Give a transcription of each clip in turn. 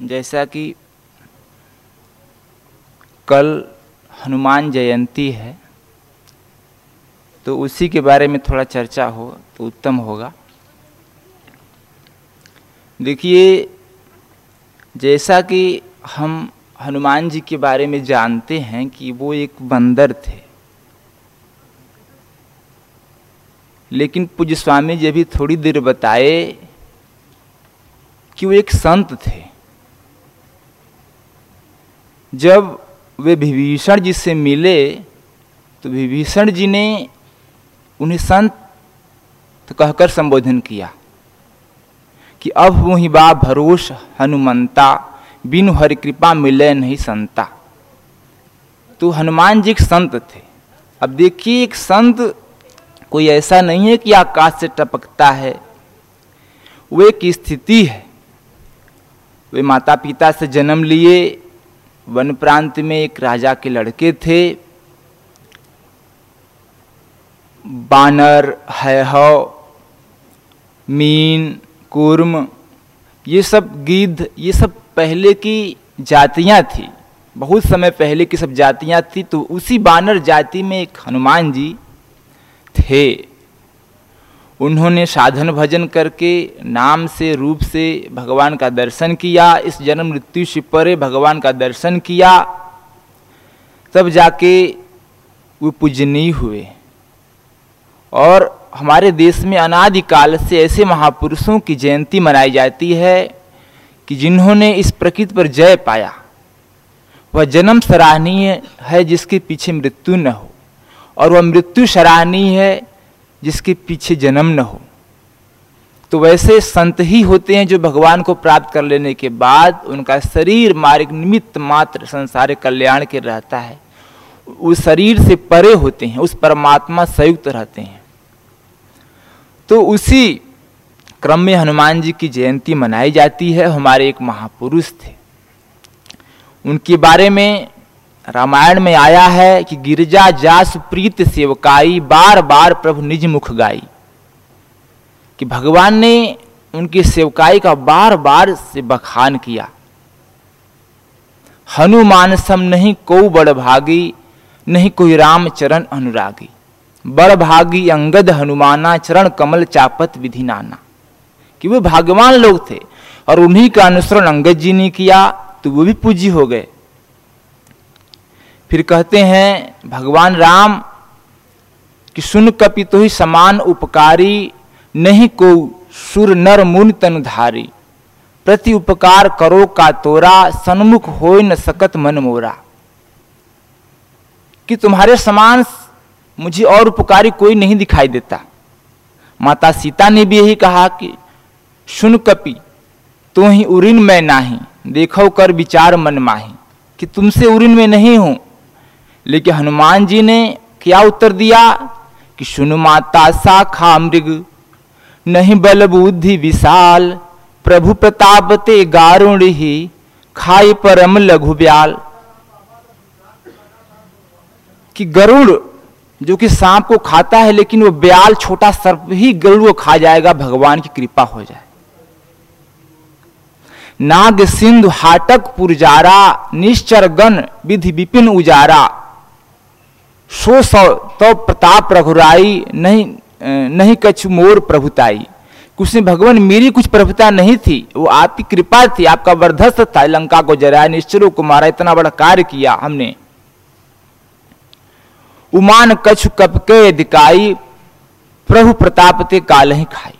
جیسا کہ کل ہنومان جینتی ہے، تو اسی کے بارے میں تھوڑا چرچا ہو، تو اتم ہوگا۔ دیکھیے، جیسا کہ ہم ہنومان جی کے بارے میں جانتے ہیں کہ وہ ایک بندر تھے۔ لیکن پوج سوامی جی ابھی تھوڑی دیر بتائے کہ وہ ایک سنت تھے۔ جب وہ بھیشن جی سے ملے، تو بھیشن جی نے انہیں سنت کہہ کر سمبودھن کیا کہ اب وہی با بھروش ہنومنتا بین ہر کرپا ملے نہیں سنتا۔ تو ہنومان جی ایک سنت تھے۔ اب دیکھیے، ایک سنت کوئی ایسا نہیں ہے کہ آکاش سے ٹپکتا ہے۔ وہ ایک استھتی ہے۔ وہ ماتا پتا سے جنم لیے ون پرانت میں ایک راجا کے لڑکے تھے بانر ہے مین کورم یہ سب گدھ یہ سب پہلے کی جاتیاں تھیں بہت سمے پہلے کی سب جاتیاں تھیں تو اسی بانر جاتی میں ایک ہنومان جی تھے انہوں نے سادھن بھجن کر کے نام سے، روپ سے بھگوان کا درشن کیا، اس جنم مرتیو سے پرے بھگوان کا درشن کیا۔ تب جا کے وہ پوجنی ہوئے۔ اور ہمارے دیش میں انادی کال سے ایسے مہاپروشوں کی جینتی منائی جاتی ہے کہ جنہوں نے اس پرکت پر جے پایا۔ وہ جنم سراہنی ہے جس کے پیچھے مرتیو نہ ہو، اور وہ مرتیو سراہنی ہے جس کے پیچھے جنم نہ ہو۔ تو ویسے سنت ہی ہوتے ہیں جو بھگوان کو پراپت کر لینے کے بعد ان کا شریر مارگ نمت ماتر سنسار کلیان کے رہتا ہے۔ اس شریر سے پرے ہوتے ہیں، اس پرماتما سیکت رہتے ہیں۔ تو اسی کرم میں ہنومان جی کی جینتی منائی جاتی ہے، ہمارے ایک مہاپروش تھے۔ ان کے بارے میں رامائن میں آیا ہے کہ گرجا جاس پریت سیوکائی بار بار پربھ نج مکھ گائی۔ کہ بھگوان نے ان کی سیوکائی کا بار بار سے بخان کیا۔ ہنومان سم نہیں کو بڑ بھاگی، نہیں کوئی رام چرن انوراگی بڑ بھاگی انگد ہنمانا، چرن کمل چاپت ودھی نانا۔ کہ وہ بھاگوان لوگ تھے اور انہیں کا انسرن انگد جی نے کیا تو وہ بھی پوجی ہو گئے۔ پھر کہتے ہیں، بھگوان رام، کہ سن کپی تو ہی سمان اپکاری، نہیں کو سر نر من تن دھاری۔ پرتی اپکار کرو کا تورا، سنمکھ ہو نہ سکت من مورا۔ کہ تمہارے سمان مجھے اور اپکاری کوئی نہیں دکھائی دیتا۔ ماتا سیتا نے بھی یہی کہا کہ، سن کپی تو ہی ارین میں نہیں دیکھو کر بچار من ماہی۔ کہ تم سے ارین میں نہیں ہوں لیکن ہنومان جی نے کیا اتر دیا کہ سن ماتا کھا مرگ نہیں بل بدھی وشال، پربھو پرتاپ تے گارون ہی کھائی پرم لگو بیال۔ کہ گروڑ جو کہ سانپ کو کھاتا ہے لیکن وہ بیال چھوٹا سرپ ہی گروڑ کو کھا جائے گا، بھگوان کی کرپا ہو جائے۔ ناگ سندھ ہاٹک پورجارا نشچر گن ودھی وپن اجارا۔ سو سو تو پرتاپ رگھرائی نہیں نہیں کچھ مور پربھتائی کچھ نے بھگوان میری کچھ پربھتا نہیں تھی، وہ آپ کی کرپا تھی، آپ کا وردست تھا، لنکا کو جرایا نشچروں کو مارا، اتنا بڑا کار کیا ہم نے۔ امان کچھ کپ کے دکائی، پربھو پرتاپ تے کال ہی کھائی۔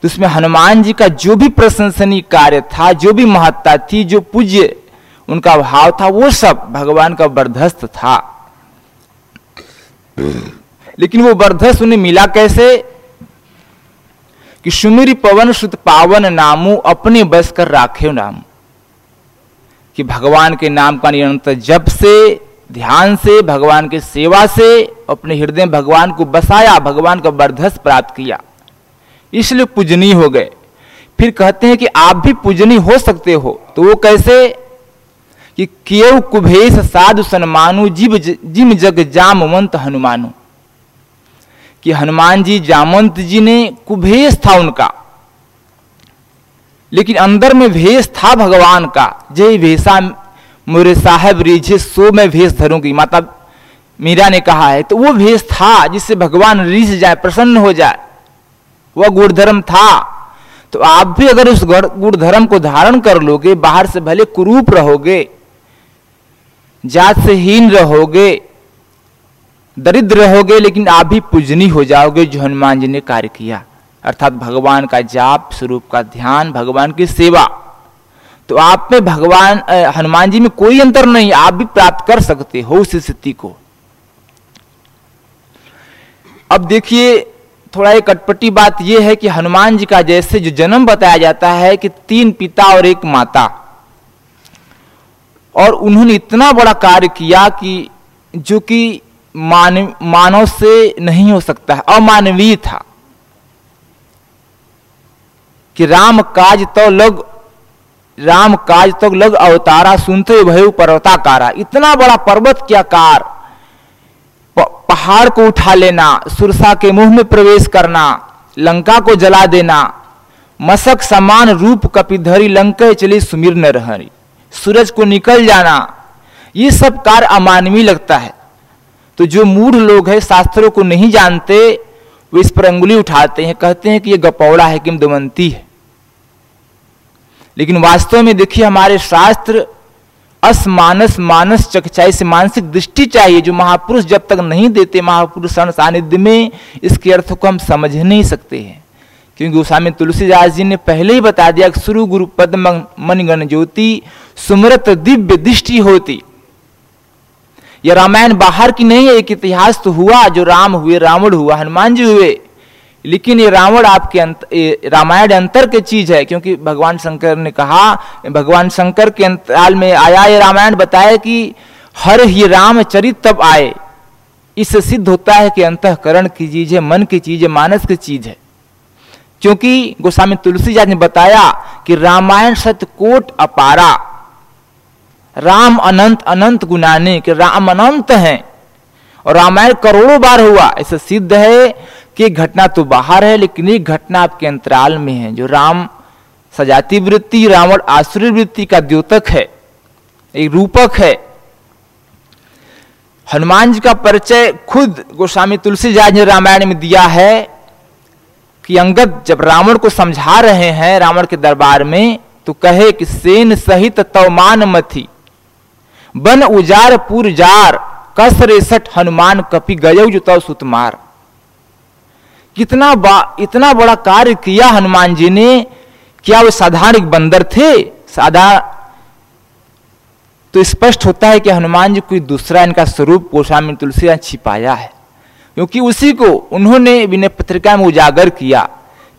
تو اس میں ہنومان جی کا جو بھی پرشنسنی کاریہ تھا، جو بھی مہتا تھی، جو پوجیہ، ان لیکن وہ بردس انہیں ملا کیسے؟ کہ سمیری پون ست پاون نامو اپنے بس کر راکھے نام کہ بھگوان کے نام کا نرنتر جب سے، دھیان سے، بھگوان کے سیوا سے، اپنے ہردے بھگوان کو بسایا، بھگوان کا بردس پراپت کیا۔ اس لیے پوجنی ہو گئے۔ پھر کہتے ہیں کہ آپ بھی پوجنی ہو سکتے ہو۔ تو وہ کیسے؟ آپ بھی پوجنی ہو سکتے ہو تو وہ کیسے کہ کیو کبھیش سادھ سنمانو جیب جم جگ جامونت ہنمانو کہ ہنومان جی جامونت جی نے کبھیش تھا ان کا لیکن اندر میں بھیس تھا بھگوان کا جی بھیسا میرے صاحب ریجھے سو میں بھیس دھروں گی ماتا میرا نے کہا ہے تو وہ بھیس تھا جس سے بھگوان ریس جائے پرسن ہو جائے وہ گڑ دھرم تھا تو آپ جات سے ہین رہو گے درد رہو گے لیکن آپ بھی پوجنی ہو جاؤ گے جو ہنومان جی نے کاریہ کیا۔ ارتھات بھگوان کا جاپ سوروپ کا دھیان، بھگوان کی سیوا۔ تو آپ میں بھگوان ہنومان جی میں کوئی انتر نہیں، آپ بھی پراپت کر سکتے ہو اس استھتی کو۔ اب دیکھیے، تھوڑا ایک کٹپٹی بات یہ ہے کہ ہنومان جی کا جیسے جو جنم بتایا جاتا ہے کہ تین پتا اور ایک ماتا۔ اور انہوں نے اتنا بڑا کاریہ کیا کہ جو کہ مانو سے نہیں ہو سکتا ہے امانوی تھا۔ کہ رام کاج تو لگ رام کاج تو لگ اوتارا سنتے بھائی پروتا کارا اتنا بڑا پروت کیا کار۔ پہاڑ کو اٹھا لینا سرسا کے منہ میں پرویش کرنا، لنکا کو جلا دینا۔ مسک سمان روپ کپی دھری، لنکے چلی سمیر نہ رہی سورج کو نکل جانا، یہ سب کار امانوی لگتا ہے۔ تو جو موڑ لوگ ہیں، شاستروں کو نہیں جانتے، وہ اس پر انگلی اٹھاتے ہیں، کہتے ہیں کہ یہ گپوڑا ہے کم دمنتی ہے۔ لیکن واستو میں دیکھیے، ہمارے شاستر اس مانس مانس چکچائی سے مانسک دشٹی چاہیے جو مہاپروش جب تک نہیں دیتے، مہاپروش ساندھ میں اس کے ارتھ کو ہم سمجھ نہیں سکتے ہیں۔ کیونکہ گوسوامی تلسی داس جی نے پہلے ہی بتا دیا کہ سرو گرو پد من گن جوتی سمرت دبیہ دشٹی ہوتی۔ یہ رامائن باہر کی نہیں ہے، ایک اتہاس تو ہوا، جو رام ہوئے راوڑ ہوا ہنومان جی ہوئے۔ لیکن یہ راوڑ آپ کے رامائن انتر کی چیز ہے، کیونکہ بھگوان شنکر نے کہا، بھگوان شنکر کے انترال میں آیا یہ رامائن، بتایا کہ ہر ہی رام چرت تب آئے۔ اس سے سدھ ہوتا ہے کہ انتہ کرن کی چیز ہے، من کی چیز ہے، مانس کی چیز ہے۔ کیونکہ گوسوامی تلسی جا نے بتایا کہ رامائن ست کوٹ اپارا۔ رام انت انت گنانے کہ رام انت ہیں۔ اور رامائن کروڑوں بار ہوا۔ ایسا سدھ ہے کہ گھٹنا تو باہر ہے، لیکن یہ گھٹنا آپ کے انترال میں ہے۔ جو رام سجاتی وتی راوڑ آسری وتی کا دیوتک ہے، ایک روپک ہے۔ ہنومان جی کا پرچے خود گوسوامی تلسی جاج جی نے رامائن میں دیا ہے کہ انگد جب راوڑ کو سمجھا رہے ہیں راوڑ کے دربار میں تو کہے کہ سین سہت تو مان متھی۔ بن اجار پور جار کسر سٹ ہنومان کپی گیو جو تو ستمار کتنا با، اتنا بڑا کاریہ کیا ہنومان جی نے، کیا وہ سادھارن ایک بندر تھے؟ سادہ تو اسپشٹ ہوتا ہے کہ ہنومان جی کوئی دوسرا ان کا سوروپ گوسوامی تلسی چھپایا ہے۔ کیونکہ اسی کو انہوں نے ونے پترکا میں اجاگر کیا،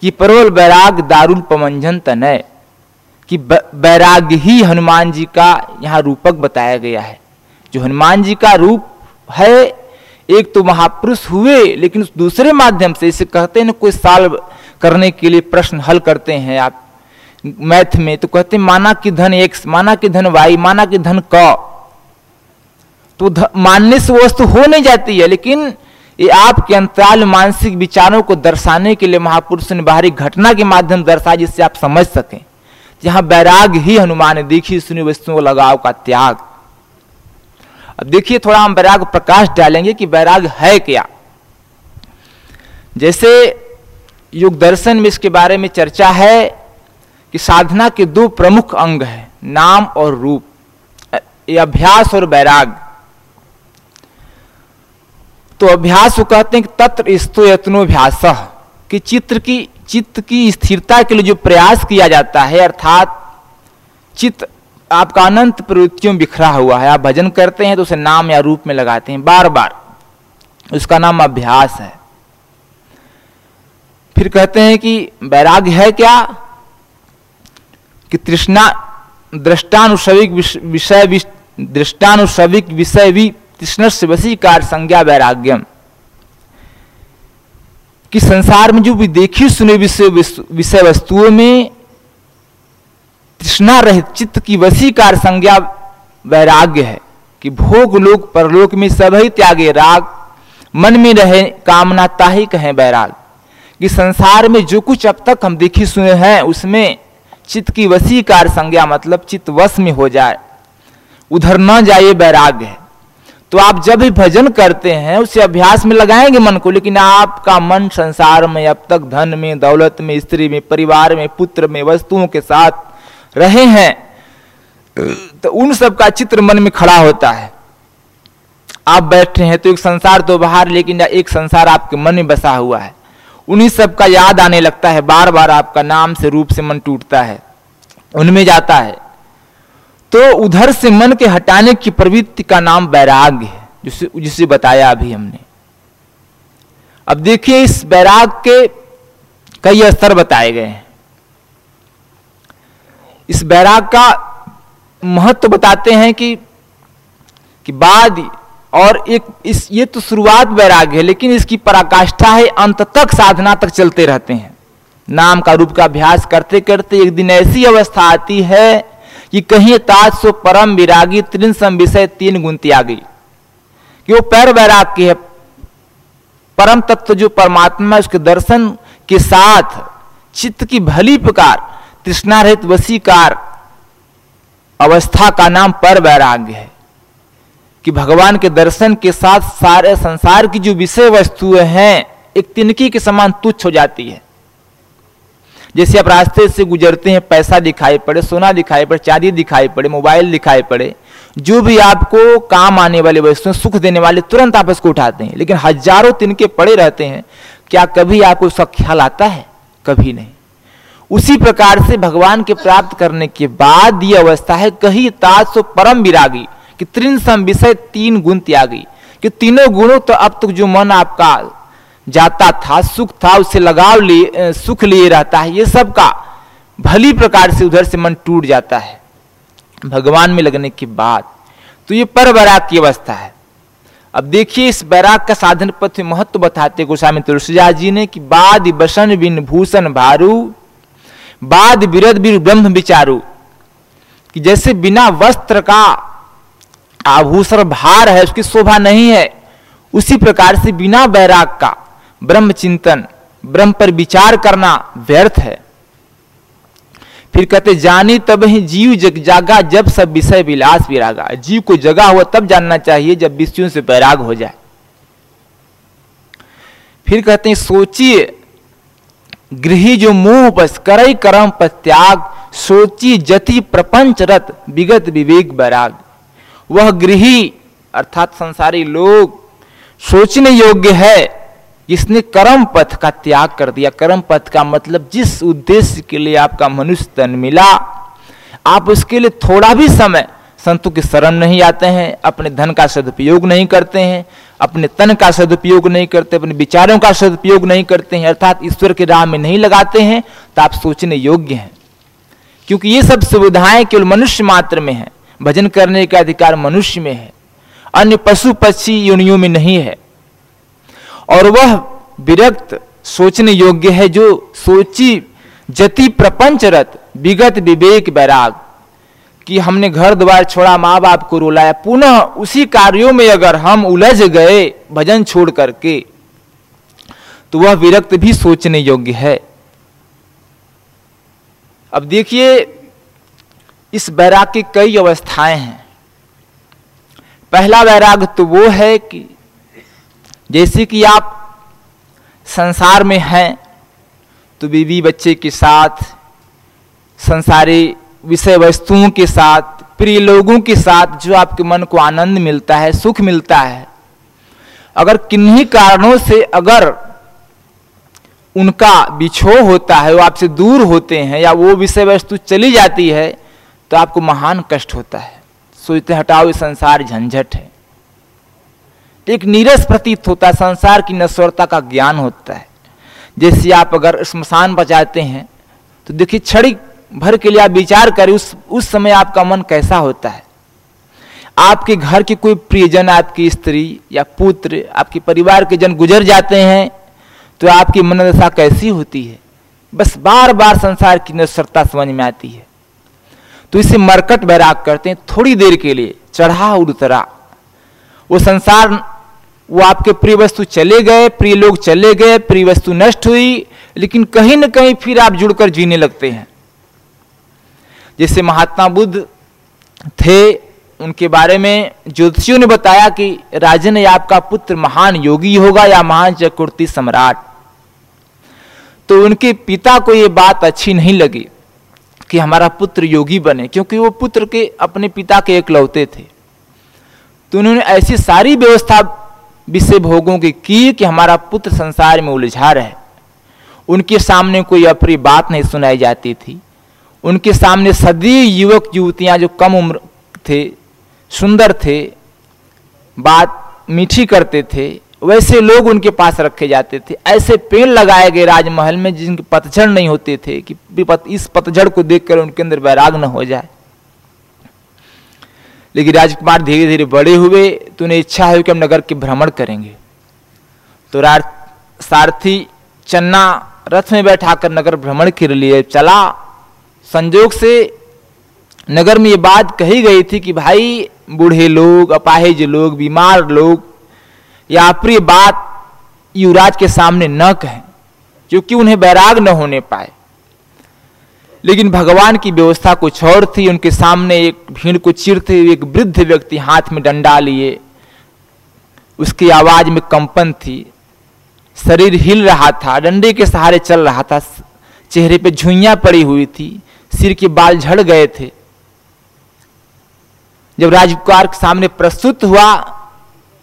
کہ پرول بیراگ دارول پمنجن تنئے کہ بیراگ ہی ہنومان جی کا یہاں روپک بتایا گیا ہے۔ جو ہنومان جی کا روپ ہے، ایک تو مہاپروش ہوئے، لیکن دوسرے مادھیم سے اسے کہتے ہیں کوئی سال کرنے کے لیے پرشن حل کرتے ہیں آپ۔ میتھ میں تو کہتے ہیں، مانا کی دھن ایکس مانا کی دھن وائی، مانا کی دھن ک۔ تو ماننے سے وستو ہو نہیں جاتی ہے، لیکن یہ آپ کے انترال مانسک وچاروں کو درشانے کے لیے مہاپروش نے باہری گھٹنا کے مادھیم درشا جس سے آپ سمجھ سکیں۔ جہاں بیراگ ہی ہنومان دیکھی، سنی وستو لگاؤ کا تیاگ۔ اب دیکھیے، تھوڑا ہم بیراگ پرکاش ڈالیں گے کہ بیراگ ہے کیا۔ جیسے یوگ درشن میں اس کے بارے میں چرچا ہے کہ سادھنا کے دو پرمکھ انگ ہے نام اور روپ۔ یہ ابھیاس اور بیراگ۔ تو ابھیاس وہ کہتے ہیں کہ تتر استو یتنوبیاس کہ چتر کی چت کی استھرتا کے لیے جو پریاس کیا جاتا ہے، ارتھات چت آپ کا انت پروتوں بکھرا ہوا ہے۔ آپ بھجن کرتے ہیں تو اسے نام یا روپ میں لگاتے ہیں۔ بار بار۔ اس کا نام ابھیاس ہے۔ پھر کہتے ہیں کہ بیراگ ہے کیا؟ کہ ترشنا درشٹانوشوک درشٹانوشوک وشے بھی تشن سے وسی کار سنجا ویراگیم سار میں جو بھی دیکھیے سنے وسط میں کشنا رہ چسی کار سنجا ویراگ ہے کہ بوگ لوک پرلوک میں سبھی تیاگ راگ، من میں رہے کامنا تاہ کہ باغ کہ سنسار میں جو کچھ اب تک ہم دیکھے سنے ہیں، اس میں چت کی وسیع کار سنجھا مطلب چت وس میں ہو جائے۔ ادھر نہ جائے ویراگ ہے۔ تو آپ جب بھی بھجن کرتے ہیں، اسے ابھیاس میں لگائیں گے من کو، لیکن آپ کا من سنسار میں اب تک دھن میں، دولت میں، استری میں، پریوار میں، پتر میں وستوؤں کے ساتھ رہے ہیں، تو ان سب کا چتر من میں کھڑا ہوتا ہے۔ آپ بیٹھے ہیں تو ایک سنسار تو باہر، لیکن ایک سنسار آپ کے من میں بسا ہوا ہے۔ انہیں سب کا یاد آنے لگتا ہے، بار بار آپ کا نام سے، روپ سے من ٹوٹتا ہے۔ ان میں جاتا ہے۔ تو ادھر سے من کے ہٹانے کی پروتی کا نام بیراگ ہے جسے جسے بتایا ابھی ہم نے۔ اب دیکھیے اس بیراگ کے کئی استر بتائے گئے ہیں۔ اس بیراگ کا مہتو بتاتے ہیں کہ کہ بعد اور ایک اس یہ تو شروعات بیراگ ہے، لیکن اس کی پراکاشٹھا ہے، انت تک سادھنا تک چلتے رہتے ہیں۔ نام کا روپ کا ابھیاس کرتے کرتے ایک دن ایسی اوستھا آتی ہے کہیں تاج سو پرم براگی تین سمے تین گنتی آ گئی کہ وہ پیر ویراگ کی ہے پرم تماتما اس کے درشن کے ساتھ چت کی بلی پرہت وسی اوستھا کا نام پیر ویراگ ہے کہ بھگوان کے درشن کے ساتھ سارے سنسار کی جو تینکی کے سامان تچھ ہو جاتی ہے جیسے آپ راستے سے گزرتے ہیں، پیسہ دکھائی پڑے، سونا دکھائی پڑے چاندی دکھائی پڑے، موبائل دکھائی پڑے، جو بھی آپ کو کام آنے والے ویسے سکھ دینے والے ترنت آپ اس کو اٹھاتے ہیں۔ لیکن ہزاروں تنکے پڑے رہتے ہیں، کیا کبھی آپ کو اس کا خیال آتا ہے؟ کبھی نہیں۔ اسی پرکار سے بھگوان کے پراپت کرنے کے بعد یہ اوستھا ہے کہیں تاج سو پرم براگی کہ ترین سم تین گن تیاگی کہ تینوں گنوں تو اب تک جو من آپ کا جاتا تھا، سکھ تھا، اس سے لگاؤ لیے سکھ لیے رہتا ہے۔ یہ سب کا بھلی پرکار سے ادھر سے من ٹوٹ جاتا ہے۔ بھگوان میں لگنے کے بعد تو یہ پر بیراگ کی اوستھا ہے۔ اب دیکھیے، اس بیراگ کا سادھن پتھ مہتو بتاتے گوسامی تلسیا جی نے کہ باد بسن بن بھوشن بھارو، باد برد بیر برہم بچارو۔ کہ جیسے بنا وستر کا آبھوشر بھار ہے، اس کی شوبھا نہیں ہے۔ اسی پرکار سے بنا بیراگ کا۔ برہم چنتن برہم پر بچار کرنا ویرتھ ہے پھر کہتے جانے تب ہی جیو جگ جاگا جب سب وسے ولاس وراگا جیو کو جگا ہوا تب جاننا چاہیے جب وسیوں سے بیراگ ہو جائے پھر کہتے ہیں سوچیے گرہی جو موہ بس کرئی کرم پتیاگ سوچی جتی پرپنچ رت بگت وویک بیراگ وہ گرہی ارتھات سنساری لوگ سوچنے یوگیہ ہے جس نے کرم پتھ کا تیاگ کر دیا. کرم پتھ کا مطلب جس ادیش کے لیے آپ کا منش تن ملا. آپ اس کے لیے تھوڑا بھی سمے سنتوں کی شرم نہیں آتے ہیں، اپنے دھن کا سدپیوگ نہیں کرتے ہیں، اپنے تن کا سدپیوگ نہیں کرتے، اپنے بچاروں کا سدپیوگ نہیں کرتے ہیں، ارتھات ایشور کے راہ میں نہیں لگاتے ہیں تو آپ سوچنے یوگیہ ہیں. کیونکہ یہ سب سویدھائیں کیول منش ماتر میں ہیں، بھجن کرنے کا ادھیکار منش میں ہے ان پشو پچھی یونیوں میں نہیں ہے. اور وہ برکت سوچنے یوگیہ ہے جو سوچی جتی پرپنچ رت بگت وویک بیراگ کہ ہم نے گھر دوار چھوڑا، ماں باپ کو رولایا پنہ اسی کاریوں میں اگر ہم الجھ گئے بھجن چھوڑ کر کے، تو وہ ویرکت بھی سوچنے یوگیہ ہے۔ اب دیکھیے، اس بیراگ کی کئی اوستھائیں ہیں۔ پہلا ویراگ تو وہ ہے کہ جیسے کہ آپ سنسار میں ہیں، تو بیوی بچے کے ساتھ، سنساری وشے وستوؤں کے ساتھ پری لوگوں کے ساتھ جو آپ کے من کو آنند ملتا ہے، سکھ ملتا ہے۔ اگر کنہیں کارنوں سے اگر ان کا بچھو ہوتا ہے، وہ آپ سے دور ہوتے ہیں یا وہ وشے وستو چلی جاتی ہے، تو آپ کو مہان کشٹ ہوتا ہے۔ سوچتے ہٹاؤ، یہ سنسار جھنجھٹ ہے۔ ایک نیرس پرتیت ہوتا ہے، سنسار کی نسورتا کا گیان ہوتا ہے۔ جیسے آپ اگر شمشان بجاتے ہیں، تو دیکھیے چھڑی بھر کے لیے آپ وچار کریں، اس اس سمے آپ کا من کیسا ہوتا ہے۔ آپ کے گھر کے کوئی پریجن، آپ کی استری یا پوتر، آپ کے پریوار کے جن گزر جاتے ہیں، تو آپ کی من دشا کیسی ہوتی ہے؟ بس بار بار سنسار کی نسرتا سمجھ میں آتی ہے۔ تو اسے مرکٹ بیراگ کرتے ہیں، تھوڑی دیر کے لیے، چڑھا اور اترا وہ سنسار وہ آپ کے پری وستو چلے گئے، پری لوگ چلے گئے، پری وستو نشٹ ہوئی، لیکن کہیں نہ کہیں پھر آپ جڑ کر جینے لگتے ہیں۔ جیسے مہاتما بدھ تھے، ان کے بارے میں جوتشیوں نے بتایا کہ راجن یا آپ کا پتر مہان یوگی ہوگا یا مہان چکرتی سمراٹ۔ تو ان کے پتا کو یہ بات اچھی نہیں لگی کہ ہمارا پتر یوگی بنے، کیونکہ وہ پتر کے اپنے پتا کے اکلوتے تھے۔ تو انہوں نے ایسی ساری ویوستھا وشے بھوگوں کی کی کہ ہمارا پتر سنسار میں الجھا رہے ان کے سامنے کوئی اپری بات نہیں سنائی جاتی تھی ان کے سامنے سدی یوک یوتیاں جو کم عمر تھے سندر تھے بات میٹھی کرتے تھے ویسے لوگ ان کے پاس رکھے جاتے تھے ایسے پیڑ لگائے گئے راج محل میں جن کے پتجھڑ نہیں ہوتے تھے کہ اس پتجھڑ کو دیکھ کر ان کے اندر ویراگ نہ ہو جائے لیکن راج کمار دھیرے دھیرے بڑے ہوئے تو انہیں اچھا ہے کہ ہم نگر کے بھرمن کریں گے۔ تو سارتھی چنا رتھ میں بیٹھا کر نگر بھرمن کے لیے چلا۔ سنجوگ سے نگر میں یہ بات کہی گئی تھی کہ بھائی، بوڑھے لوگ، اپاہج لوگ، بیمار لوگ یا اپری بات یوراج کے سامنے نہ کہیں کیونکہ انہیں بیراگ نہ ہونے پائے۔ لیکن بھگوان کی ویوستھا کچھ اور تھی، ان کے سامنے ایک بھیڑ کو چرتے ہوئے ایک ودھ ویکتی ہاتھ میں ڈنڈا لیے۔ اس کی آواز میں کمپن تھی۔ شریر ہل رہا تھا، ڈنڈے کے سہارے چل رہا تھا۔ چہرے پہ جھوئیاں پڑی ہوئی تھی۔ سر کے بال جھڑ گئے تھے۔ جب راجکار کے سامنے پرستت ہوا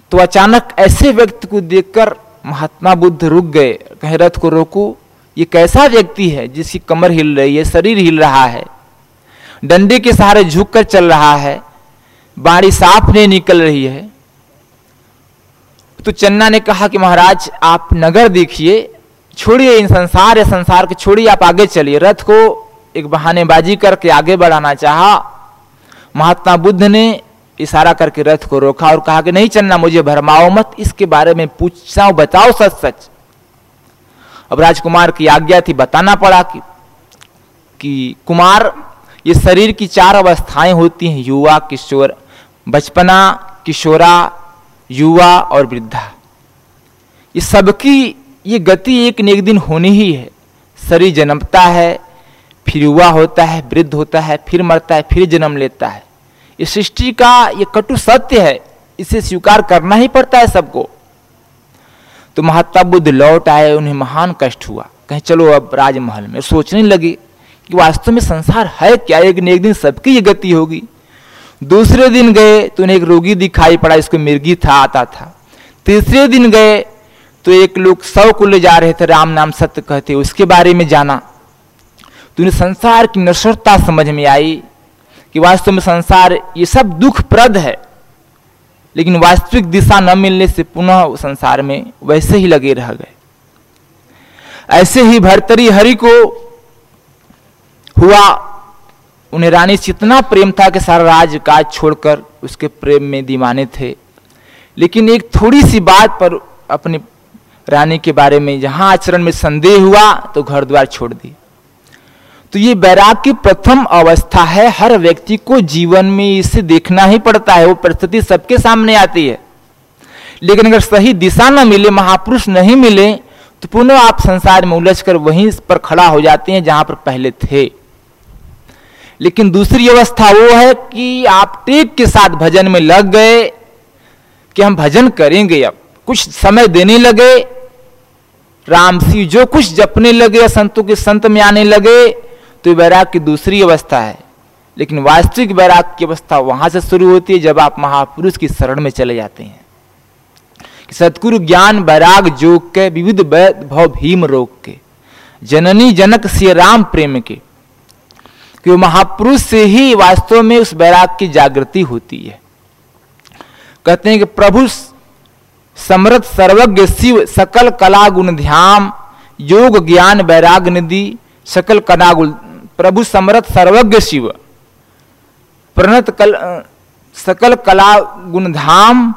تو اچانک ایسے ویکتی کو دیکھ کر مہاتما بدھ رک گئے۔ کہیں رتھ کو روکو۔ یہ کیسا ویکتی ہے جس کی کمر ہل رہی ہے، شریر ہل رہا ہے، ڈنڈے کے سہارے جھک کر چل رہا ہے، باڑی صاف نہیں نکل رہی ہے۔ تو چنا نے کہا کہ مہاراج، آپ نگر دیکھیے، چھوڑیے ان سنسار یا سنسار کے چھوڑیے، آپ آگے چلیے۔ رتھ کو ایک بہانے بازی کر کے آگے بڑھانا چاہا۔ مہاتما بدھ نے اشارہ کر کے رتھ کو روکا اور کہا کہ نہیں چلنا مجھے بھرماؤ مت، اس کے بارے میں پوچھتا بتاؤ سچ سچ۔ اب راجکمار کی آگیا تھی، بتانا پڑا کہ کہ کمار، یہ شریر کی چار اوستھائیں ہوتی ہیں یوا کشور، بچپنا، کشورا یوا اور وردھا۔ یہ سب کی، یہ گتی ایک نہ ایک دن ہونی ہی ہے۔ شریر جنمتا ہے، پھر یوا ہوتا ہے، ورد ہوتا ہے، پھر مرتا ہے، پھر جنم لیتا ہے۔ یہ سرشٹی کا یہ کٹو ستیہ ہے، اسے سویکار کرنا ہی پڑتا ہے سب کو۔ تو مہاتما بدھ لوٹ آئے، انہیں مہان کشٹ ہوا۔ کہیں چلو اب راج محل میں۔ سوچنے لگے کہ واستو میں سنسار ہے کیا؟ ایک نہ ایک دن سب کی یہ گتی ہوگی۔ دوسرے دن گئے تو انہیں ایک روگی دکھائی پڑا، اس کو مرگی تھا، آتا تھا۔ تیسرے دن گئے تو ایک لوگ سو کو لے جا رہے تھے، رام نام ستیہ کہتے، اس کے بارے میں جانا۔ تو انہیں سنسار کی نشرتا سمجھ میں آئی کہ واستو میں سنسار یہ سب دکھ پرد ہے۔ لیکن واستوک دشا نہ ملنے سے پنہ سنسار میں ویسے ہی لگے رہ گئے۔ ایسے ہی بھرتری ہری کو ہوا۔ انہیں رانی سے اتنا پریم تھا کہ سارا راج کاج چھوڑ کر اس کے پریم میں دیوانے تھے۔ لیکن ایک تھوڑی سی بات پر اپنی رانی کے بارے میں جہاں آچرن میں سندے ہوا تو گھر دوار چھوڑ دی۔ تو یہ بیراگ کی پرتھم اوستھا ہے۔ ہر ویکتی کو جیون میں اسے دیکھنا ہی پڑتا ہے۔ وہ پرستتی سب کے سامنے آتی ہے۔ لیکن اگر صحیح دشا نہ ملے، مہاپروش نہیں ملے، تو پنو آپ سنسار میں الجھ کر وہیں پر کھڑا ہو جاتے ہیں جہاں پر پہلے تھے۔ لیکن دوسری اوستھا وہ ہے کہ آپ ٹیک کے ساتھ بھجن میں لگ گئے کہ ہم بھجن کریں گے۔ اب کچھ سمے دینے لگے۔ رام سی جو کچھ جپنے لگے سنتوں کے سنت میں آنے لگے۔ تو یہ ویراگ کی دوسری اوستھا ہے۔ لیکن واستوک ویراگ کی اوستھا وہاں سے شروع ہوتی ہے جب آپ مہاپروش کی شرن میں چلے جاتے ہیں۔ ستگرو گیان ویراگ جوگ کے وودھ وید بھو بھیم روگ کے۔ جننی جنک سی رام پریم کے۔ کہ وہ مہاپروش سے ہی واستو میں اس ویراگ کی جاگرتی ہوتی ہے۔ کہتے ہیں کہ پربھو سمرت سروگ شیو سکل کلا گن دھیام، یوگ گیان ویراگ ندی، سکل کنا گل پربھو سمرت سروگ شیو پرنت کل سکل کلا گن دھام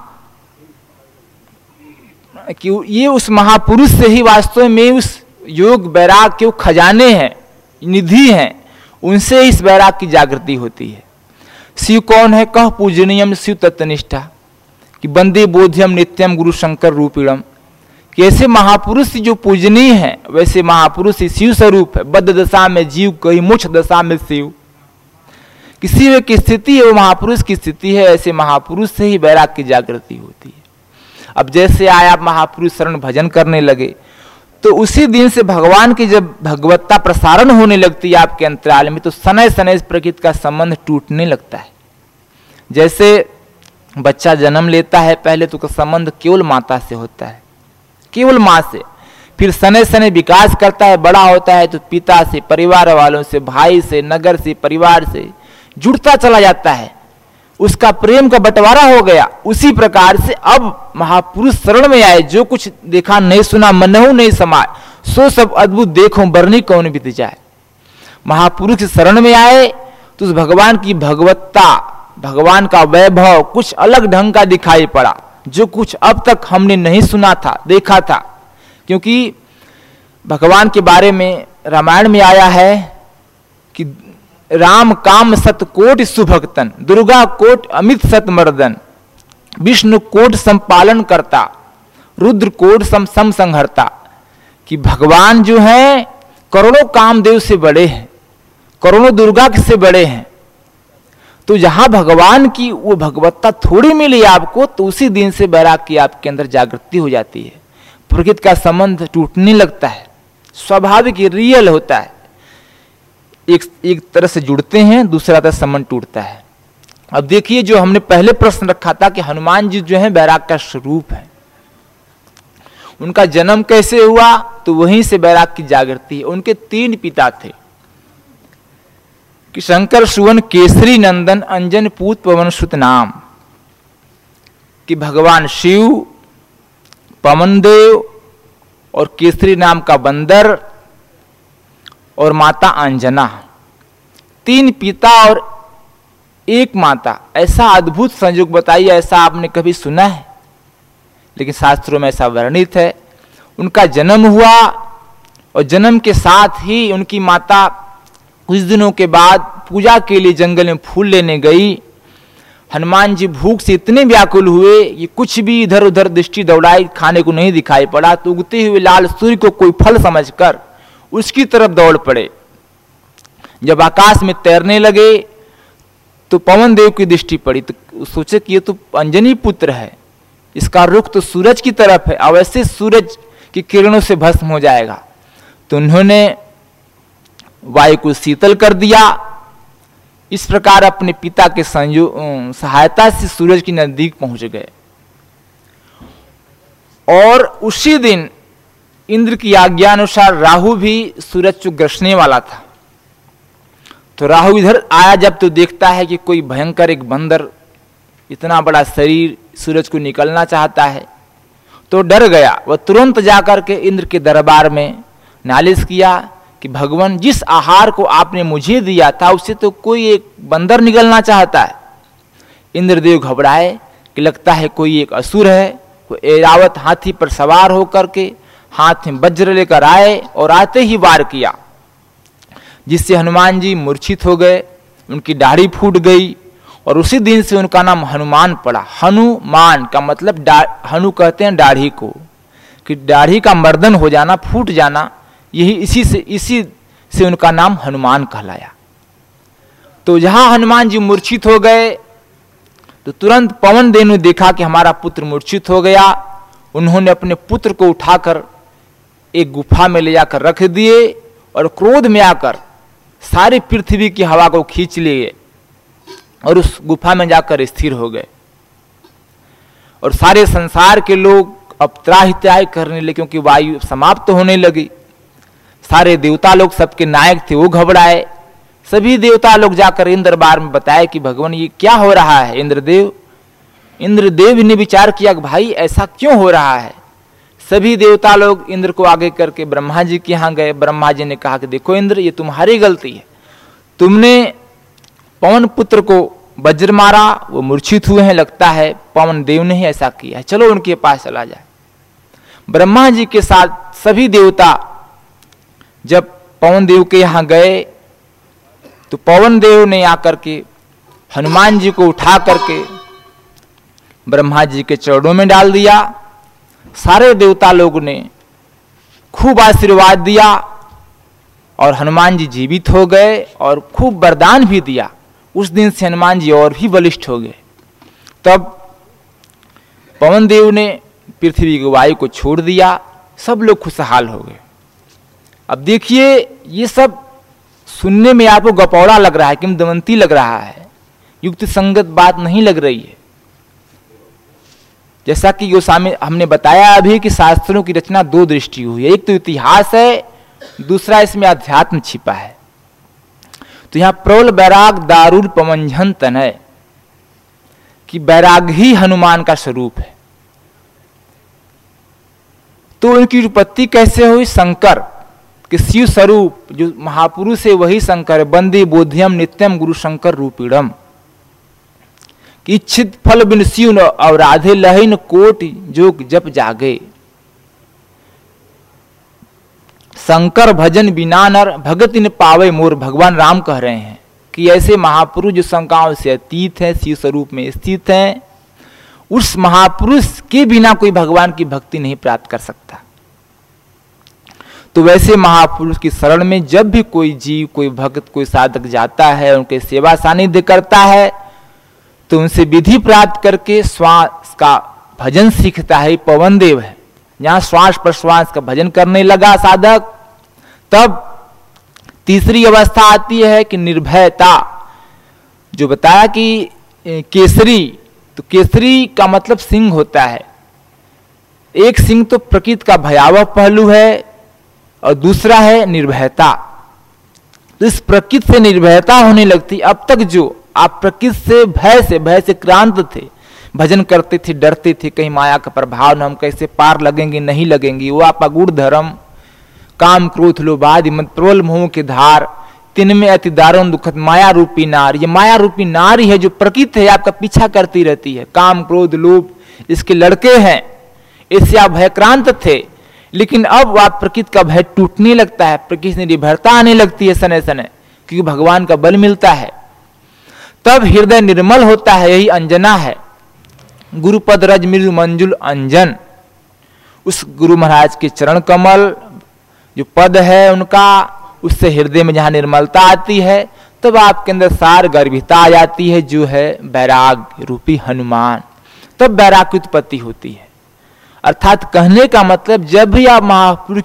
یہ اس مہاپروش سے ہی واستو میں اس یوگ بیراگ کے کھجانے ہیں ندھی ہیں ان سے اس بیراگ کی جاگرتی ہوتی ہے شیو کون ہے کہ پوجنیم شیو تتنشٹا کہ بندے بودھیم نتیم گرو شنکر روپیڑم کہ ایسے مہاپرش جو پوجنی ہے، ویسے مہاپرش شیو سوروپ ہے۔ بد دشا میں جیو کہیں مچھ دشا میں شیو کسی میں کی استھتی ہے، وہ مہاپرش کی استھتی ہے، ایسے مہاپرش سے ہی بیراگ کی جاگرتی ہوتی ہے۔ اب جیسے آئے آپ مہاپرش شرن بھجن کرنے لگے، تو اسی دن سے بھگوان کی جب بھگوتا پرسارن ہونے لگتی ہے آپ کے انترال میں تو سنئے سنئے پرکت کا سمبند ٹوٹنے لگتا ہے۔ جیسے بچہ جنم لیتا ہے، پہلے تو کا سمبند کیول ماتا سے ہوتا ہے۔ کیول ماں سے۔ پھر سنے سنے وکاس کرتا ہے، بڑا ہوتا ہے تو پتا سے، پریوار والوں سے، بھائی سے، نگر سے، پریوار سے جڑتا چلا جاتا ہے۔ اس کا پریم کا بٹوارا ہو گیا۔ اسی پرکار سے اب مہا پروش شرن میں آئے۔ جو کچھ دیکھا نہیں سنا منہو نہیں سما۔ سو سب ادبت دیکھوں، برنی کون بیت جائے۔ مہا پروش شرن میں آئے تو اس بھگوان کی بھگوتا، بھگوان کا ویبھو کچھ الگ ڈھنگ کا دکھائی پڑا۔ جو کچھ اب تک ہم نے نہیں سنا تھا، دیکھا تھا۔ کیونکہ بھگوان کے بارے میں رامائن میں آیا ہے کہ رام کام ست کوٹ سبھگتن درگا کوٹ امت ست مردن، وشنو کوٹ سمپالن کرتا، رودر کوٹ سم سم سنہرتا۔ کہ بھگوان جو ہیں، کروڑوں کام دیو سے بڑے ہیں، کروڑوں درگا سے بڑے ہیں۔ تو جہاں بھگوان کی وہ بھگوتا تھوڑی ملی آپ کو، تو اسی دن سے بیراگ کی آپ کے اندر جاگرتی ہو جاتی ہے۔ پرکت کا سمبندھ ٹوٹنے لگتا ہے، سوابھاوک ریئل ہوتا ہے۔ ایک ایک طرح سے جڑتے ہیں، دوسرا طرح سمبندھ ٹوٹتا ہے۔ اب دیکھیے جو ہم نے پہلے پرشن رکھا تھا کہ ہنومان جی جو ہیں بیراگ کا سوروپ ہے ان کا جنم کیسے ہوا؟ تو وہیں سے بیراگ کی جاگرتی ہے۔ ان کے تین پتا تھے۔ شنکر سون کیسری نندنجن پوت پون سوت نام کی بھگوان شیو پوندری نام کا بندر اور ماتا انجنا تین پتا اور ایک ماتا ایسا ادبت سنجھ بتائیے ایسا آپ نے کبھی سنا ہے لیکن شاستروں میں ایسا ورتھ جنم ہوا اور جنم کے ساتھ ہی ان کی ماتا کچھ دنوں کے بعد پوجا کے لیے جنگل میں پھول لینے گئی۔ ہنومان جی بھوک سے اتنے ویاکل ہوئے کہ کچھ بھی ادھر ادھر دشٹی دوڑائی کھانے کو نہیں دکھائی پڑا۔ تو اگتے ہوئے لال سوری کو کوئی پھل سمجھ کر اس کی طرف دوڑ پڑے۔ جب آکاش میں تیرنے لگے تو پون دیو کی دشٹی پڑی۔ تو سوچے کہ یہ تو انجنی پتر ہے۔ اس کا رخ تو سورج کی طرف ہے۔ اور ایسے سورج کی کرنوں سے بھسم ہو جائے گا۔ تو انہوں نے وائی کو شیتل کر دیا اس پرکار اپنے پتا کے سہایتا سے سورج کے نزدیک پہنچ گئے اور اسی دن اندر کی آگیا انوسار راہو بھی سورج کو گرسنے والا تھا تو راہو ادھر آیا جب تو دیکھتا ہے کہ کوئی بھینکر ایک بندر اتنا بڑا شریر سورج کو نکلنا چاہتا ہے تو ڈر گیا وہ ترنت جا کر کے اندر کے دربار میں نالش کیا کہ بھگوان جس آہار کو آپ نے مجھے دیا تھا اسے تو کوئی ایک بندر نگلنا چاہتا ہے۔ اندر دیو گھبرائے کہ لگتا ہے کوئی ایک اسور ہے، کوئی ایراوت ہاتھی پر سوار ہو کر کے ہاتھ میں بجر لے کر آئے اور آتے ہی وار کیا۔ جس سے ہنومان جی مورچھت ہو گئے، ان کی داڑھی پھوٹ گئی اور اسی دن سے ان کا نام ہنومان پڑا۔ ہنومان کا مطلب ہنو کہتے ہیں داڑھی کو، کہ داڑھی کا مردن ہو جانا، پھوٹ جانا۔ یہی اسی سے اسی سے ان کا نام ہنومان کہلایا۔ تو جہاں ہنومان جی مورچھت ہو گئے، تو ترنت پون دینو دیکھا کہ ہمارا پتر مورچھت ہو گیا۔ انہوں نے اپنے پتر کو اٹھا کر ایک گفا میں لے جا کر رکھ دیے اور کرودھ میں آ کر ساری پرتھوی کی ہوا کو کھینچ لیے اور اس گفا میں جا کر استھر ہو گئے۔ اور سارے سنسار کے لوگ اب تراہ تراہ کرنے لگے کیونکہ وایو سماپت ہونے لگی۔ سارے دیوتا لوگ سب کے نائک تھے وہ گھبرائے سبھی دیوتا لوگ جا کر اندر بار میں بتائے کہ بھگوان یہ کیا ہو رہا ہے اندر دیو اندر دیو نے وچار کیا کہ بھائی ایسا کیوں ہو رہا ہے سبھی دیوتا لوگ اندر کو آگے کر کے برہما جی کے یہاں گئے برہما جی نے کہا کہ دیکھو اندر یہ تمہاری غلطی ہے تم نے پون پتر کو بجر مارا وہ مورچھت ہوئے ہیں لگتا ہے پون دیو نے ہی ایسا کیا ہے چلو ان کے پاس چلا جائے برہما جی کے ساتھ سبھی دیوتا جب پون دیو کے یہاں گئے تو پون دیو نے آ کر کے ہنومان جی کو اٹھا کر کے برہما جی کے چرڑوں میں ڈال دیا۔ سارے دیوتا لوگ نے خوب آشیواد دیا اور ہنومان جی جیوت ہو گئے اور خوب بردان بھی دیا۔ اس دن سے ہنومان جی اور بھی بلشٹ ہو گئے۔ تب پون دیو نے پرتھوی کی وایو کو چھوڑ دیا۔ سب لوگ خوشحال ہو گئے۔ اب دیکھیے، یہ سب سننے میں آپ کو گپوڑا لگ رہا ہے کم دمنتی لگ رہا ہے۔ یوکت سنگت بات نہیں لگ رہی ہے۔ جیسا کہ گوسامی ہم نے بتایا ابھی کہ شاستروں کی رچنا دو درشٹی ہوئی ہے۔ ایک تو اتہاس ہے، دوسرا اس میں آدھیاتم چھپا ہے۔ تو یہاں پرول بیراگ دارول پمنجن تن ہے کہ بیراگ ہی ہنومان کا سوروپ ہے۔ تو ان کی روپتی کیسے ہوئی؟ شنکر شیو سروپ جو مہاپروش ہے وہی شنکر بندے بو نت گرو شنکر روپیڑم کی چھت فل بن سیون او راجے لہن کوٹ جو جب جاگے شنکر بجن بینانگت پاو مور رام کہہ رہے ہیں کہ ایسے مہاپر سے اتیت ہے شیو سوروپ میں استھ مہاپر کے بنا کوئی بھگوان کی بھکتی نہیں پراپت کر سکتا تو ویسے مہا پروش کی شرن میں جب بھی کوئی جیو، کوئی بھگت، کوئی سادھک جاتا ہے، ان کے سیوا ساندھ کرتا ہے، تو ان سے ودھی پراپت کر کے سواس کا بھجن سیکھتا ہے پون دیو ہے۔ جہاں سواس پرشواس کا بھجن کرنے لگا سادھک۔ تب تیسری اوستھا آتی ہے کہ نربھیتا۔ جو بتایا کہ کیسری۔ تو کیسری کا مطلب سنگھ ہوتا ہے۔ ایک سنگھ تو پرکت کا بھیاوہ پہلو ہے۔ اور دوسرا ہے نربھیتا تو اس پرکت سے نربھیتا ہونے لگتی، اب تک جو آپ پرکت سے بھے سے بھے سے کرانت تھے، بھجن کرتے تھے، ڈرتے تھے، کہیں مایا کا پربھاؤ نہ ہم کیسے پار لگیں گے، نہیں لگیں گے، وہ آپ اگڑ دھرم، کام کروتھ لوباد مت پرول موہ کے دھار، تن میں اتی دارون دکھت، مایا روپی نار۔ یہ مایا روپی نار ہی ہے جو پرکت ہے، آپ کا پیچھا کرتی رہتی ہے۔ کام کرودھ لوپ اس کے لڑکے ہیں، اس سے آپ بھیکرانت تھے۔ لیکن اب وات پرکت کا بھے ٹوٹنے لگتا ہے، پرکت نے بھرتا آنے لگتی ہے سنے سنے، کیونکہ بھگوان کا بل ملتا ہے۔ تب ہردے نرمل ہوتا ہے، یہی انجنا ہے۔ گرو پد رج مل منجل انجن۔ اس گرو مہاراج کے چرن کمل، جو پد ہے ان کا، اس سے ہردے میں جہاں نرملتا آتی ہے، تب آپ کے اندر سار گربھتا آ جاتی ہے، جو ہے بیراگ روپی ہنومان تب بیراگ کی اتپتی ہوتی ہے۔ اراتا کہنے کا مطلب جب بھی آپ مہا پھر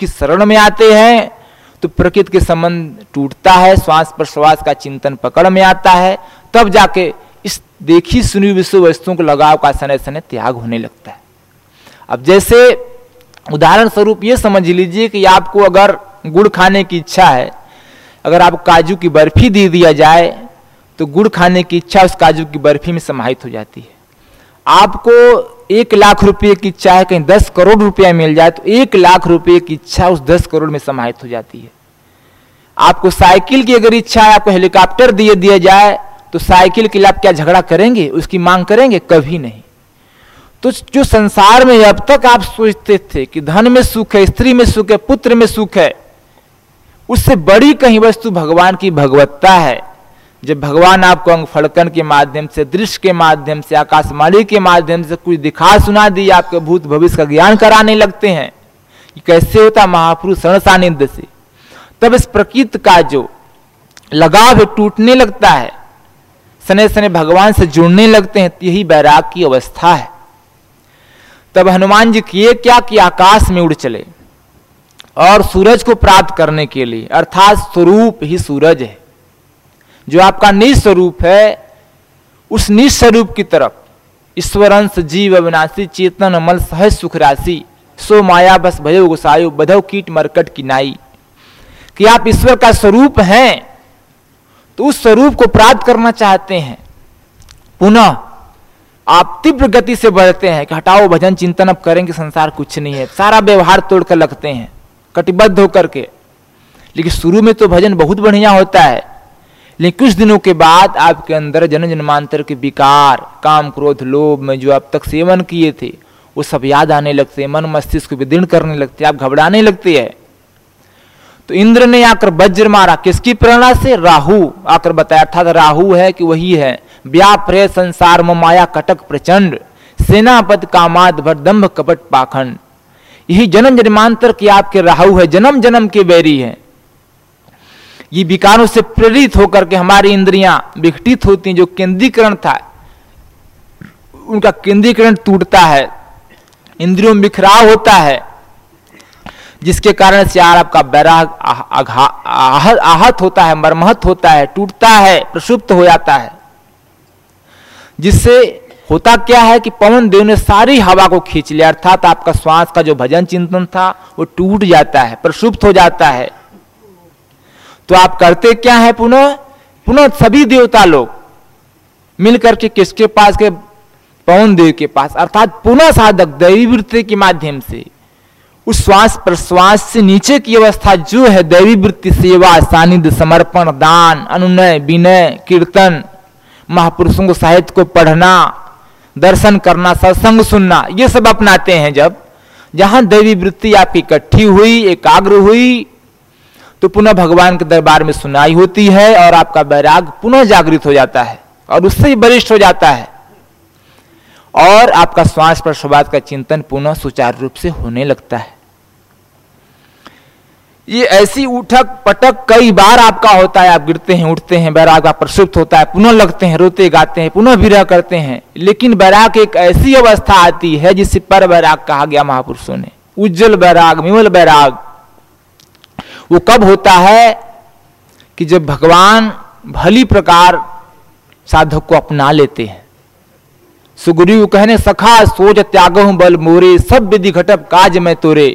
چنتن پکڑ میں آتا ہے اس دیکھ سنی تیاگ ہونے لگتا ہے۔ اب جیسے ادار یہ سمجھ لیجیے کہ آپ کو اگر گڑ کھانے کی اچھا ہے، اگر آپ کاجو کی برفی دے دیا جائے، تو گڑ کھانے کی اچھا اس کاجو کی برفی میں سماہت ہو جاتی ہے۔ آپ کو ایک لاکھ روپے کی چاہے کہیں دس کروڑ روپیہ مل جائے تو ایک لاکھ روپے کی اچھا اس دس کروڑ میں سماہت ہو جاتی ہے۔ آپ کو سائیکل کی اگر اچھا ہے آپ کو ہیلی دیے دیا جائے تو سائیکل کے لیے آپ کیا جھگڑا کریں گے؟ اس کی مانگ کریں گے؟ کبھی نہیں۔ تو جو سنسار میں اب تک آپ سوچتے تھے کہ دھن میں سکھ ہے، استری میں سکھ ہے، پتر میں سکھ ہے، اس سے بڑی کہیں وسط بھگوان کی بھگوتتا ہے۔ جب بھگوان آپ کو انگ فڑکن کے مادھیم سے، درش کے مادھیم سے، آکاش مالی کے مادھیم سے کچھ دکھا سنا دی، آپ کے بھوت بھوش کا گیان کرانے لگتے ہیں۔ کیسے ہوتا مہاپر سن ساندھ سے؟ تب اس پرکیت کا جو لگاو ہے ٹوٹنے لگتا ہے۔ سنے سنے بھگوان سے جڑنے لگتے ہیں، یہی بیراگ کی اوستھا ہے۔ تب ہنومان جی کیے کیا کہ آکاش میں اڑ چلے اور سورج کو پراپت کرنے کے لیے ارتھات سوروپ ہی سورج ہے۔ جو آپ کا نیز سوروپ ہے، اس نیز سوروپ کی طرف ایشورنس جیو وناسی چیتن مل سہج، سکھ راشی سو مایا، بس بھیو، گسایو، بدھو، کیٹ، مرکٹ کی نائی کہ آپ ایشور کا سوروپ ہیں، تو اس سوروپ کو پراپت کرنا چاہتے ہیں۔ پنہ آپ تیبر گتی سے بڑھتے ہیں کہ ہٹاؤ، بھجن، چنتن، اب کریں کہ سنسار کچھ نہیں ہے۔ سارا ویوہار توڑ کر لگتے ہیں کٹبدھ ہو کر کے۔ لیکن شروع میں تو بھجن بہت بڑھیا ہوتا ہے۔ لیکن کچھ دنوں کے بعد آپ کے اندر جن جنمانتر کے بیکار، کام کرودھ لوب میں جو آپ تک سیون کیے تھے، وہ سب یاد آنے لگتے ہیں من مستشک کو بدن کرنے لگتے، آپ گھبرانے لگتے ہیں۔ تو اندر نے آ کر بجر مارا، کس کی پرنا سے؟ راہو۔ آ کر بتایا تھا راہو ہے کہ وہی ہے۔ ویاپرے سنسار مایا کٹک پرچنڈ سینا پد کاماد بھردمب کپٹ پاکھن یہی جنم جنمانتر کی آپ کے راہو ہے، جنم جنم کے بیری ہیں۔ یہ وکاروں سے پریرت ہو کر کے ہماری اندریاں وکٹت ہوتی ہیں جو کیندریکرن تھا۔ ان کا کیندریکرن ٹوٹتا ہے۔ اندروں میں بکھراؤ ہوتا ہے۔ جس کے کارن سے یار آپ کا بیراگ آہت ہوتا ہے، مرمہت ہوتا ہے، ٹوٹتا ہے پرشپت ہو جاتا ہے۔ جس سے ہوتا کیا ہے کہ پون دیو نے ساری ہوا کو کھینچ لیا۔ اردات آپ کا سوانس کا جو بھجن چنتن تھا، وہ ٹوٹ جاتا ہے پرشپت ہو جاتا ہے۔ تو آپ کرتے کیا ہے پنہ پنہ سبھی دیوتا لوگ۔ مل کر کے کس کے پاس؟ کے پون دیو کے پاس۔ ارتھات پنہ سادھک دیوی وتتی کے مادھیم سے۔ اس سواس پرشواس سے نیچے کی اوستھا جو ہے دیوی وتتی سیوا ساندھ سمرپن، دان اننئے بینئ کیرتن مہاپرشوں کو ساہت کو پڑھنا، درشن کرنا ستسنگ سننا، یہ سب اپناتے ہیں جب۔ جہاں دیوی وتتی آپ اکٹھی ہوئی ایکاگر ہوئی تو پناہ بھگوان کے دربار میں سنائی ہوتی ہے اور آپ کا بیراگ پنہ جاگرت ہو جاتا ہے اور اس سے ہی بلشٹ ہو جاتا ہے۔ اور آپ کا سواس پر شباد کا چنتن پنہ سچار روپ سے ہونے لگتا ہے۔ یہ ایسی اٹھک پٹک کئی بار آپ کا ہوتا ہے، آپ گرتے ہیں، اٹھتے ہیں بیراغ آپ پرشپت ہوتا ہے پنہ لگتے ہیں، روتے گاتے ہیں پنہ برہ کرتے ہیں۔ لیکن بیراگ ایک ایسی اوستھا آتی ہے جسے پر بیراگ کہا گیا مہاپرشوں نے۔ اجل بیراگ میول بیراگ۔ وہ کب ہوتا ہے کہ جب بھگوان بھلی پرکار سادھک کو اپنا لیتے ہیں۔ سگریو کہنے، سکھا سوج تیاگ ہوں بل، مورے، سب بدھی گھٹپ کاج میں تورے۔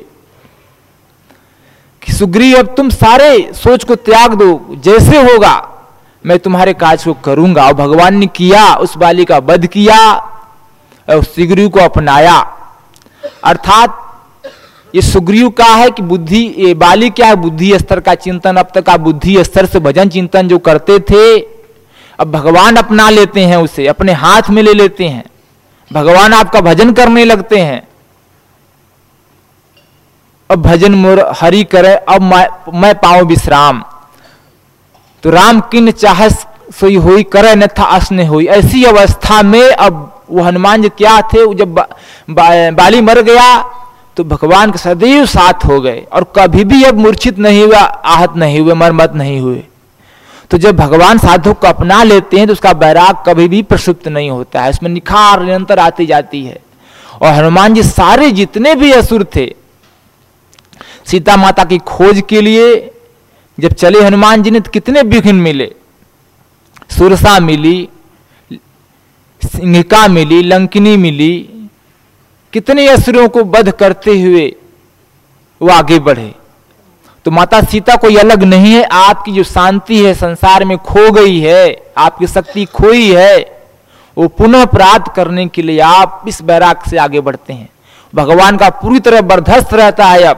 کہ سگری اب تم سارے سوچ کو تیاگ دو، جیسے ہوگا، میں تمہارے کاج کو کروں گا۔ اور بھگوان نے کیا، اس بالی کا ودھ کیا اور سگریو کو اپنایا۔ ارتھات یہ سگریو کا ہے کہ بدھی بالی کیا ہے؟ بدھی استر کا چنتن، اب تک آپ بدھی استر سے بھجن چنتن جو کرتے تھے، اب بھگوان اپنا لیتے ہیں اسے، اپنے ہاتھ میں لے لیتے ہیں۔ بھگوان آپ کا بھجن کرنے لگتے ہیں۔ اب بھجن مور ہری کرے، اب میں پاؤں بشرام تو رام کن چاہس سوئی ہوئی، کرے نہ تھا اسنے ہوئی۔ ایسی اوستھا میں اب وہ ہنومان جی کیا تھے جب بالی مر گیا تو بھگوان کے سدیو ساتھ ہو گئے اور کبھی بھی اب مورچھت نہیں ہوا، آہت نہیں ہوئے، مرمت نہیں ہوئے۔ تو جب بھگوان سادھو کو اپنا لیتے ہیں تو اس کا بیراگ کبھی بھی پرسپت نہیں ہوتا ہے۔ اس میں نکھار نرنتر آتی جاتی ہے۔ اور ہنومان جی سارے جتنے بھی اسر تھے، سیتا ماتا کی کھوج کے لیے جب چلے، ہنومان جی نے تو کتنے بکھن ملے۔ سرسا ملی، سنگھکا ملی، لنکنی ملی۔ کتنے اثروں کو بدھ کرتے ہوئے وہ آگے بڑھے۔ تو ماتا سیتا کو یہ الگ نہیں ہے، آپ کی جو شانتی ہے، سنسار میں کھو گئی ہے، آپ کی شکتی کھوئی ہے، وہ پنہ پرات کرنے کے لیے آپ اس بیراک سے آگے بڑھتے ہیں۔ بھگوان کا پوری طرح بردست رہتا ہے اب۔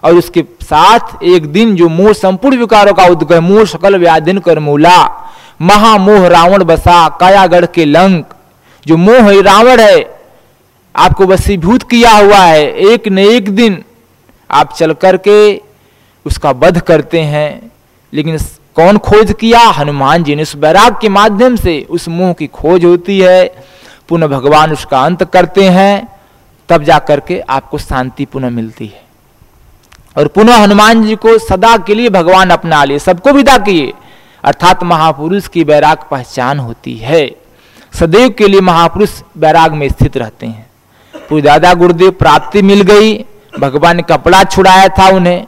اور اس کے ساتھ ایک دن جو موہ سمپور وکاروں کا ادگہ موہ شکل ویادن کر مولا مہا موہ راون بسا کایا گڑھ کے لنک۔ جو موہ ہے راوڑ ہے آپ کو وسیبھوت کیا ہوا ہے، ایک نہ ایک دن آپ چل کر کے اس کا بدھ کرتے ہیں، لیکن کون کھوج کیا؟ ہنومان جی نے اس بیراگ کے مادھیم سے اس منہ کی کھوج ہوتی ہے پنہ بھگوان اس کا انت کرتے ہیں، تب جا کر کے آپ کو شانتی پنہ ملتی ہے۔ اور پنہ ہنومان جی کو سدا کے لیے بھگوان اپنا لیے، سب کو ودا کیے۔ ارتھات مہاپروش کی بیراگ پہچان ہوتی ہے۔ سدیو کے لیے مہا پروش بیراگ میں استھت رہتے ہیں۔ دادا گردیو پراپتی مل گئی بھگوان نے کپڑا چھڑایا تھا انہیں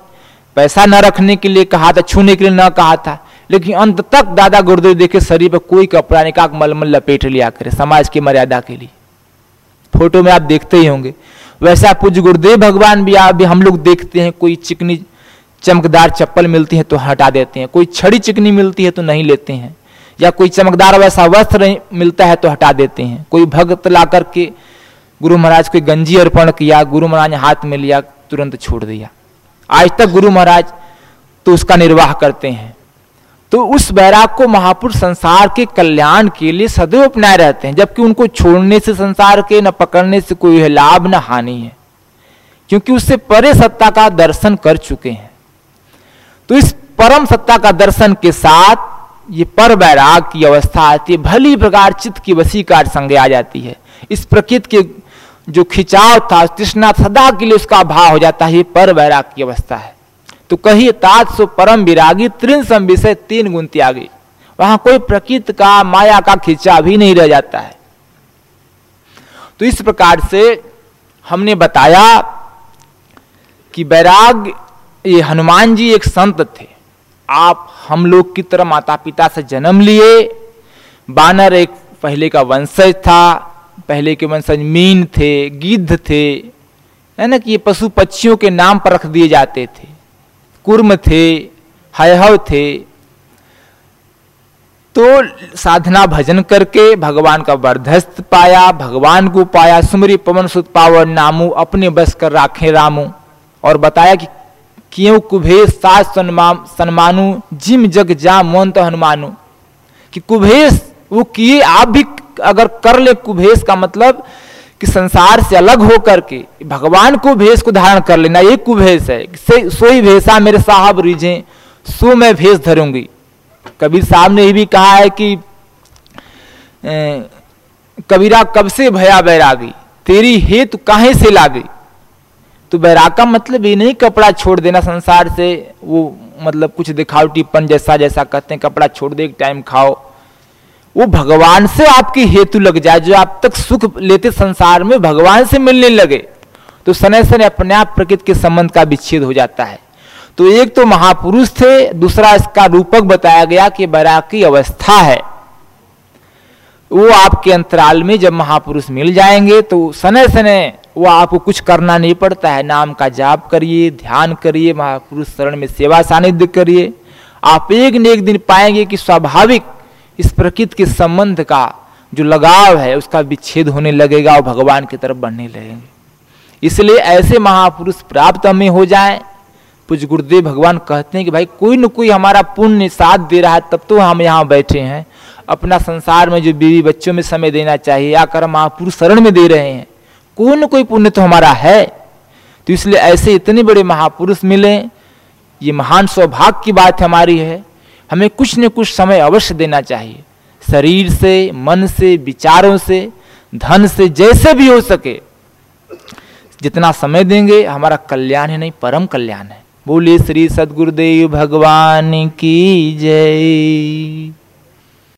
پیسہ نہ رکھنے کے لیے کہا تھا چھونے کے لیے نہ کہا تھا لیکن انت تک دادا گردیو دیکھے شریر پہ کوئی کپڑا نہیں کہا مل مل لپیٹ لیا کرے سماج کی مریادا کے لیے فوٹو میں آپ دیکھتے ہی ہوں گے ویسا پوج گردیو بھگوان بھی آپ بھی ہم لوگ دیکھتے ہیں کوئی چکنی چمکدار چپل ملتی ہے تو ہٹا دیتے ہیں کوئی چھڑی چکنی ملتی ہے تو نہیں لیتے ہیں یا کوئی چمکدار ویسا وسر ملتا ہے تو ہٹا دیتے ہیں کوئی بھگت لا کر کے گرو مہاراج کو گنجی ارپن کیا، گرو مہاراج نے ہاتھ میں لیا، ترنت چھوڑ دیا۔ آج تک گرو مہاراج تو اس کا نرواہ کرتے ہیں۔ تو اس بیراگ کو مہاپر سنسار کے کلیان کے لیے سدو اپنا رہتے ہیں، جبکہ ان کو چھوڑنے سے سنسار کے، نہ پکڑنے سے کوئی لابھ نہ ہانی ہے۔ کیونکہ اس سے پرے ستا کا درشن کر چکے ہیں۔ تو اس پرم ستا کا درشن کے ساتھ یہ پر بیراگ کی اوستھا آتی ہے، بھلی پرکار چت کی وسیع کار سنگے آ جاتی ہے۔ اس پرکت کے جو کھچاؤ تھا تشنا سدا کے لیے اس کا بھاؤ ہو جاتا ہے پر ویراگ کی اوستھا ہے۔ تو کہیں تاج سو پرم ویراگی ترین سم وشے تین گنتی آ گئی۔ وہاں کوئی پرکت کا، مایا کا کھینچا بھی نہیں رہ جاتا ہے۔ تو اس پرکار سے ہم نے بتایا کہ بیراگ، یہ ہنومان جی ایک سنت تھے۔ آپ ہم لوگ کی طرح ماتا پتا سے جنم لیے۔ بانر ایک پہلے کا ونشج تھا۔ پہلے کے منسجمین تھے گدھ تھے، ہے نا کہ یہ پشو پچھیوں کے نام پر رکھ دیے جاتے تھے۔ کرم تھے ہیہو تھے۔ تو سادھنا بھجن کر کے بھگوان کا وردھست پایا، بھگوان کو پایا، سمری پون ست پاور نامو اپنے بس کر راکھیں رامو۔ اور بتایا کہ کیوں کبھے سات سنمانو، جم جگ جا مونت ہنمانو۔ کہ کبھے وہ کیے، آپ بھی اگر کر لے کبھیس کا مطلب کہ سنسار سے الگ ہو کر کے بھگوان کو کو دھارن کر لینا، یہ کبھیس ہے۔ سوئی بھیسا میرے صاحب ریجھیں سو میں بھیس دھروں گی۔ کبیر صاحب نے بھی کہا ہے کہ کبیرا کب سے بھیا بیراگی؟ تیری ہیت کہیں سے لاگی؟ تو بیراگ کا مطلب یہ نہیں کپڑا چھوڑ دینا سنسار سے، وہ مطلب کچھ دکھاؤ پن جیسا جیسا کہتے ہیں، کپڑا چھوڑ دے ایک ٹائم کھاؤ۔ وہ بھگوان سے آپ کی ہیتو لگ جائے، جو آپ تک سکھ لیتے سنسار میں بھگوان سے ملنے لگے۔ تو سنے سنے اپنے آپ پرکت کے سمبند کا وچھید ہو جاتا ہے۔ تو ایک تو مہاپروش تھے، دوسرا اس کا روپک بتایا گیا کہ براق کی اوستھا ہے۔ وہ آپ کے انترال میں جب مہاپروش مل جائیں گے تو سنے سنے وہ آپ کو کچھ کرنا نہیں پڑتا ہے۔ نام کا جاپ کریے، دھیان کریے، مہاپروش شرن میں سیوا ساندھ کریے۔ آپ ایک نہ ایک دن پائیں گے کہ سوابھاوک اس پرکت کے سمبند کا جو لگاؤ ہے، اس کا وچھید ہونے لگے گا اور بھگوان کی طرف بڑھنے لگے گے اس لیے ایسے مہا پروش پراپت ہمیں ہو جائیں۔ پوج گردیو بھگوان کہتے ہیں کہ بھائی، کوئی نہ کوئی ہمارا پونیہ ساتھ دے رہا ہے، تب تو ہم یہاں بیٹھے ہیں۔ اپنا سنسار میں جو بیوی بچوں میں سمے دینا چاہیے آ کر ہم مہا پروش شرن میں دے رہے ہیں۔ کوئی نہ کوئی پونیہ تو ہمارا ہے۔ تو اس لیے ایسے اتنے بڑے مہا پروش ملیں یہ مہان سوبھاگ کی بات ہماری ہے۔ ہمیں کچھ نہ کچھ سمے اوشیہ دینا چاہیے۔ شریر سے، من سے بچاروں سے، دھن سے، جیسے بھی ہو سکے۔ جتنا سمے دیں گے، ہمارا کلیان ہے، نہیں، پرم کلیان ہے۔ بولیے شری سدگردیو بھگوان کی جے۔